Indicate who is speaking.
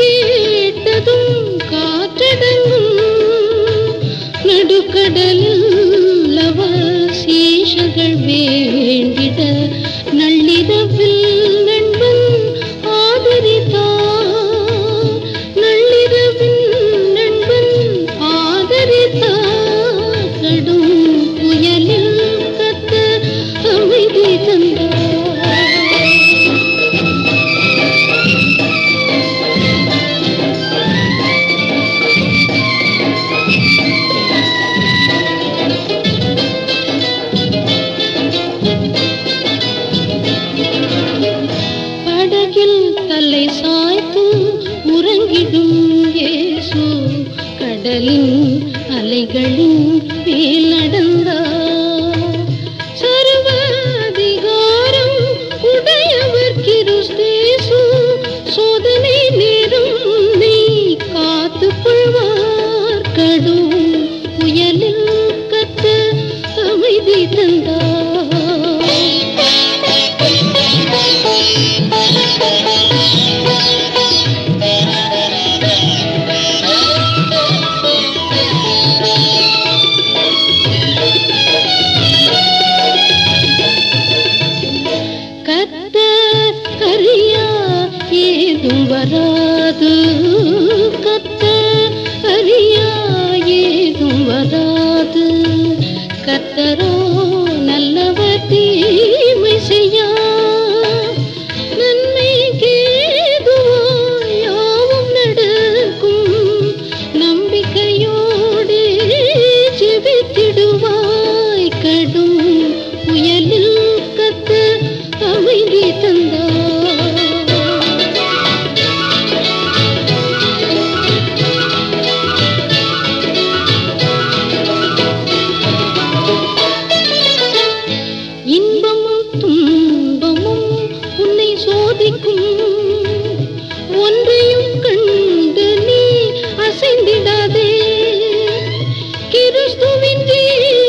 Speaker 1: கேட்டதும் காற்றடங்கும் நடுக்கடல் தலை சாய்த்தும் உறங்கிடும் ஏசு கடலின் அலைகளின் மேல் நடந்தார். ஏதும் வராது. கத்த அறியா ஏதும் வராது. கத்தரா பூவின் கீழ்